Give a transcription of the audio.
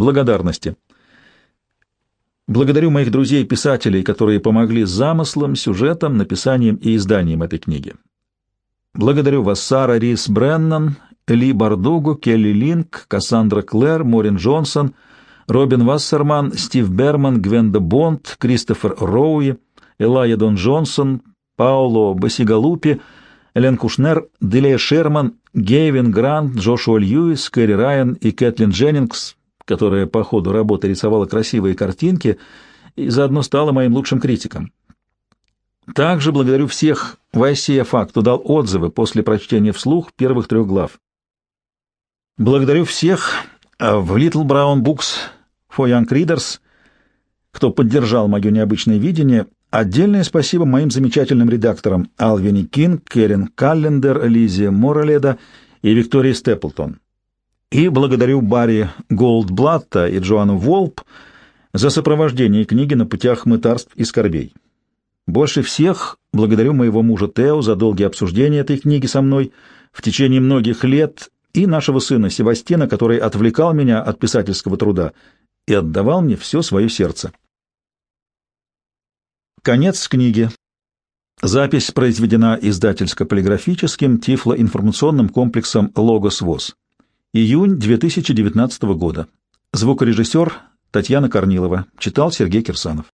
Благодарности. Благодарю моих друзей-писателей, которые помогли замыслом, сюжетом, написанием и изданием этой книги. Благодарю вас, Сара Рис Бреннан, Ли Бардугу, Келли Линк, Кассандра Клэр, Морин Джонсон, Робин Вассерман, Стив Берман, Гвенда Бонд, Кристофер Роуи, Элайя Дон Джонсон, Пауло Басигалупи, Элен Кушнер, Делея Шерман, Гейвин Грант, Джошуа Льюис, Кэрри Райан и Кэтлин Дженнингс, которая по ходу работы рисовала красивые картинки и заодно стала моим лучшим критиком. Также благодарю всех в ICFA, кто дал отзывы после прочтения вслух первых трех глав. Благодарю всех э, в Little Brown Books for Young Readers, кто поддержал мое необычное видение. Отдельное спасибо моим замечательным редакторам Алвини Кинг, Керен Каллендер, Лизе Мораледа и Виктории Степлтон. И благодарю Барри Голдблатта и Джоанну Волп за сопровождение книги на путях мытарств и скорбей. Больше всех благодарю моего мужа Тео за долгие обсуждения этой книги со мной в течение многих лет и нашего сына Севастина, который отвлекал меня от писательского труда и отдавал мне все свое сердце. Конец книги. Запись произведена издательско-полиграфическим тифлоинформационным комплексом «Логос ВОЗ». Июнь 2019 года. Звукорежиссер Татьяна Корнилова. Читал Сергей Кирсанов.